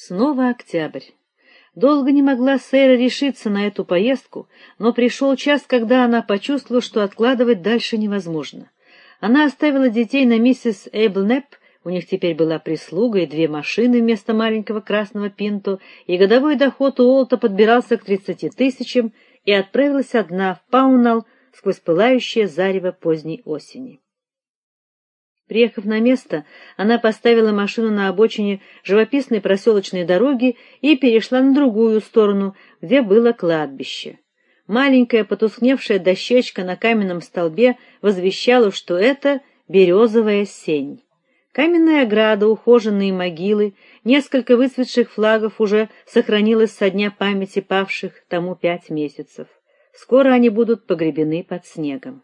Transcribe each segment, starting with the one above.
Снова октябрь. Долго не могла Сейра решиться на эту поездку, но пришел час, когда она почувствовала, что откладывать дальше невозможно. Она оставила детей на миссис Эйблнеп, у них теперь была прислуга и две машины вместо маленького красного пинто, и годовой доход у Олта подбирался к тридцати тысячам, и отправилась одна в Паунал сквозь пылающее зарево поздней осени. Приехав на место, она поставила машину на обочине живописной проселочной дороги и перешла на другую сторону, где было кладбище. Маленькая потускневшая дощечка на каменном столбе возвещала, что это березовая сень. Каменная ограда, ухоженные могилы, несколько выцветших флагов уже сохранилось со дня памяти павших тому пять месяцев. Скоро они будут погребены под снегом.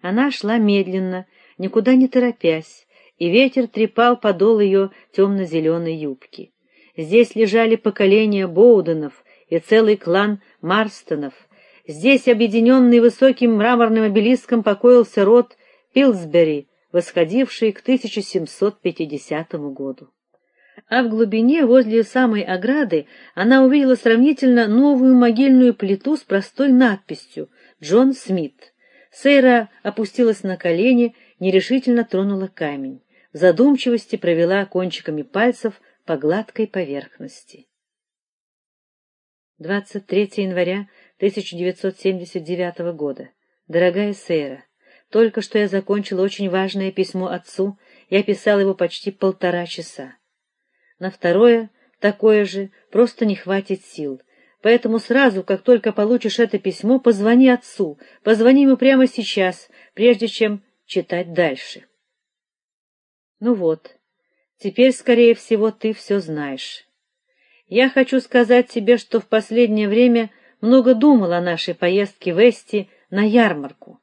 Она шла медленно, никуда не торопясь, и ветер трепал подол ее темно-зеленой юбки. Здесь лежали поколения Боуденов и целый клан Марстонов. Здесь, объединенный высоким мраморным обелиском, покоился род Пилсбери, восходивший к 1750 году. А в глубине, возле самой ограды, она увидела сравнительно новую могильную плиту с простой надписью «Джон Смит». Сейра опустилась на колени нерешительно тронула камень, в задумчивости провела кончиками пальцев по гладкой поверхности. 23 января 1979 года. Дорогая Сейра, только что я закончила очень важное письмо отцу, я писала его почти полтора часа. На второе, такое же, просто не хватит сил. Поэтому сразу, как только получишь это письмо, позвони отцу, позвони ему прямо сейчас, прежде чем читать дальше. Ну вот. Теперь, скорее всего, ты все знаешь. Я хочу сказать тебе, что в последнее время много думал о нашей поездке в Эсти на ярмарку.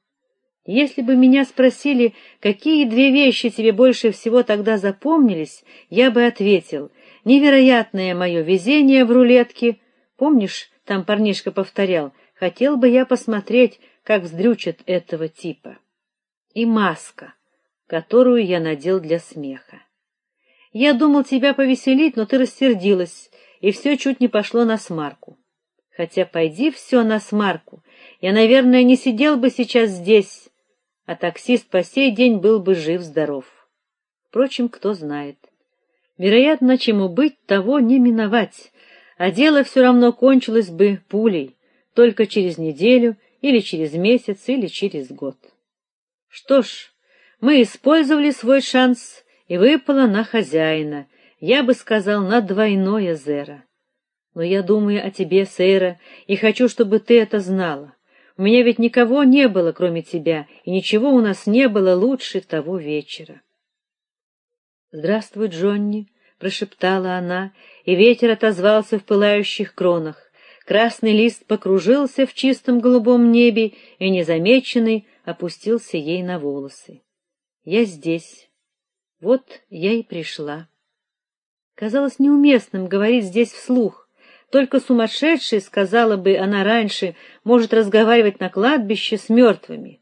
Если бы меня спросили, какие две вещи тебе больше всего тогда запомнились, я бы ответил: невероятное мое везение в рулетке. Помнишь, там парнишка повторял: "Хотел бы я посмотреть, как вздрючат этого типа" и маска, которую я надел для смеха. Я думал тебя повеселить, но ты рассердилась, и все чуть не пошло на смарку. Хотя пойди все на смарку. Я, наверное, не сидел бы сейчас здесь, а таксист по сей день был бы жив здоров. Впрочем, кто знает. Вероятно, чему быть, того не миновать, а дело все равно кончилось бы пулей, только через неделю или через месяц или через год. Что ж, мы использовали свой шанс, и выпало на хозяина, я бы сказал, на двойное зеро. Но я думаю о тебе, Сейра, и хочу, чтобы ты это знала. У меня ведь никого не было, кроме тебя, и ничего у нас не было лучше того вечера. Здравствуй, Джонни, прошептала она, и ветер отозвался в пылающих кронах. Красный лист покружился в чистом голубом небе и незамеченный опустился ей на волосы. Я здесь. Вот я и пришла. Казалось неуместным говорить здесь вслух. Только сумасшедший, сказала бы она раньше, может разговаривать на кладбище с мертвыми.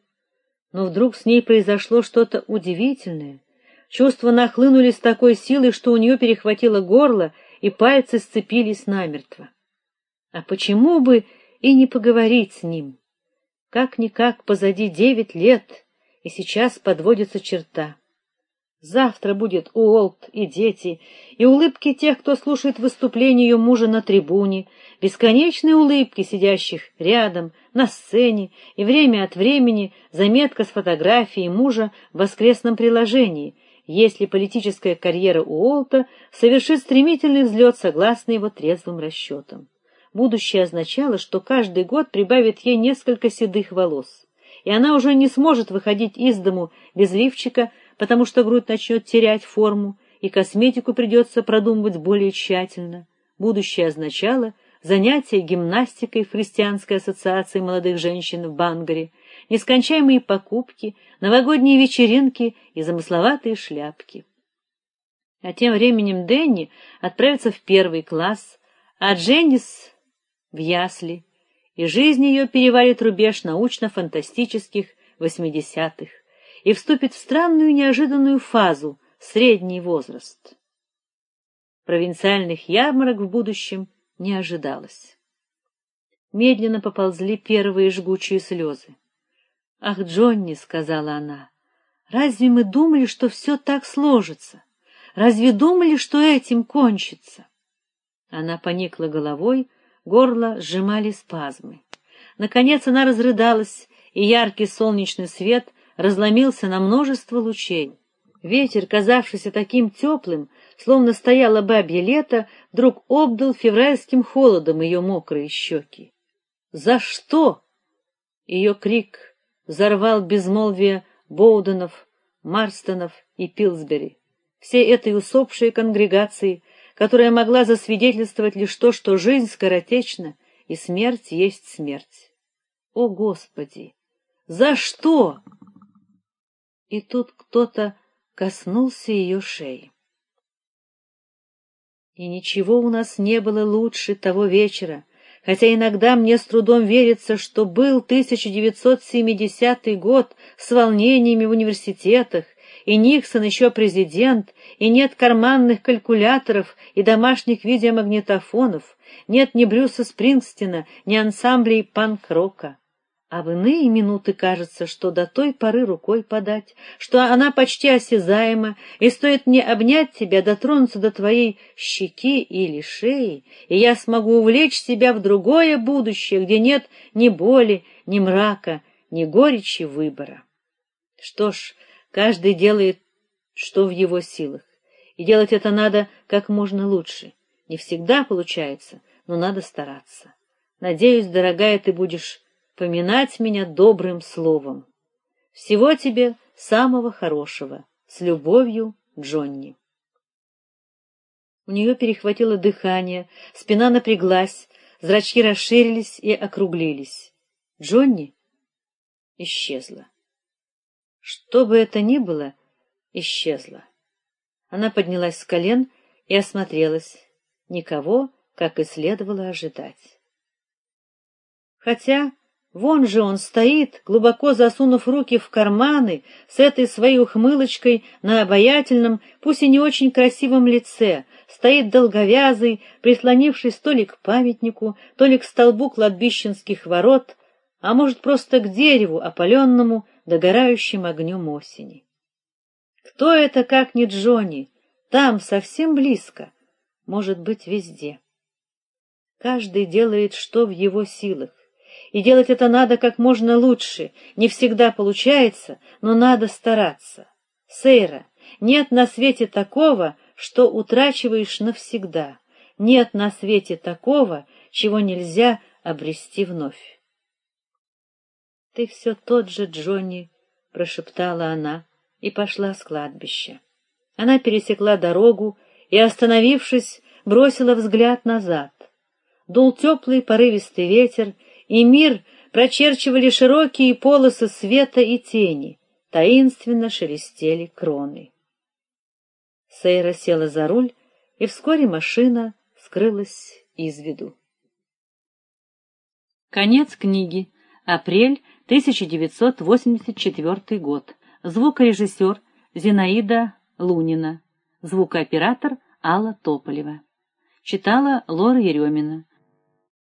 Но вдруг с ней произошло что-то удивительное. Чувства нахлынули с такой силой, что у нее перехватило горло, и пальцы сцепились намертво. А почему бы и не поговорить с ним? Как-никак позади девять лет, и сейчас подводится черта. Завтра будет Уолт и дети, и улыбки тех, кто слушает выступление ее мужа на трибуне, бесконечные улыбки сидящих рядом, на сцене, и время от времени заметка с фотографией мужа в воскресном приложении, если политическая карьера Уолта совершит стремительный взлет согласно его трезвым расчетам. Будущее означало, что каждый год прибавит ей несколько седых волос, и она уже не сможет выходить из дому без лифчика, потому что грудь начнет терять форму, и косметику придется продумывать более тщательно. Будущее означало занятия гимнастикой в христианской ассоциации молодых женщин в Бангаре, нескончаемые покупки, новогодние вечеринки и замысловатые шляпки. А тем временем Дэнни отправится в первый класс, а Дженнис в ясли, и жизнь ее перевалит рубеж научно-фантастических восьмидесятых и вступит в странную неожиданную фазу средний возраст. Провинциальных ярмарок в будущем не ожидалось. Медленно поползли первые жгучие слезы. "Ах, Джонни", сказала она. "Разве мы думали, что все так сложится? Разве думали, что этим кончится?" Она поникла головой, горло сжимали спазмы. Наконец она разрыдалась, и яркий солнечный свет разломился на множество лучей. Ветер, казавшийся таким теплым, словно стояло бабье лето, вдруг обдал февральским холодом ее мокрые щеки. "За что?" Ее крик взорвал безмолвие Боуденов, Марстонов и Пилсбери, всей этой усопшей конгрегации, которая могла засвидетельствовать лишь то, что жизнь скоротечна и смерть есть смерть. О, Господи! За что? И тут кто-то коснулся ее шеи. И ничего у нас не было лучше того вечера, хотя иногда мне с трудом верится, что был 1970 год с волнениями в университетах, и Никсон еще президент, и нет карманных калькуляторов и домашних видеомагнитофонов, нет ни Брюса Спрингстина, ни ансамблей панк-рока. А в иные минуты кажется, что до той поры рукой подать, что она почти осязаема, и стоит мне обнять тебя, дотронуться до твоей щеки или шеи, и я смогу увлечь себя в другое будущее, где нет ни боли, ни мрака, ни горечи выбора. Что ж, каждый делает, что в его силах, и делать это надо как можно лучше. Не всегда получается, но надо стараться. Надеюсь, дорогая, ты будешь поминать меня добрым словом. Всего тебе самого хорошего. С любовью, Джонни. У нее перехватило дыхание, спина напряглась, зрачки расширились и округлились. Джонни исчезла. Что бы это ни было, исчезла. Она поднялась с колен и осмотрелась. Никого, как и следовало ожидать. Хотя Вон же он стоит, глубоко засунув руки в карманы, с этой своей ухмылочкой на обаятельном, пусть и не очень красивом лице, стоит долговязый, прислонившись то ли к памятнику, то ли к столбу кладбищенских ворот, а может, просто к дереву, опаленному догорающим огнем осени. Кто это, как не Джонни? Там, совсем близко, может быть, везде. Каждый делает, что в его силах и делать это надо как можно лучше. Не всегда получается, но надо стараться. Сейра, нет на свете такого, что утрачиваешь навсегда. Нет на свете такого, чего нельзя обрести вновь. Ты все тот же, Джонни, прошептала она и пошла с кладбища. Она пересекла дорогу и, остановившись, бросила взгляд назад. Дул теплый порывистый ветер, и мир прочерчивали широкие полосы света и тени, таинственно шелестели кроны. Сейра села за руль, и вскоре машина скрылась из виду. Конец книги. Апрель 1984 год. Звукорежиссер Зинаида Лунина. Звукооператор Алла Тополева. Читала Лора Еремина.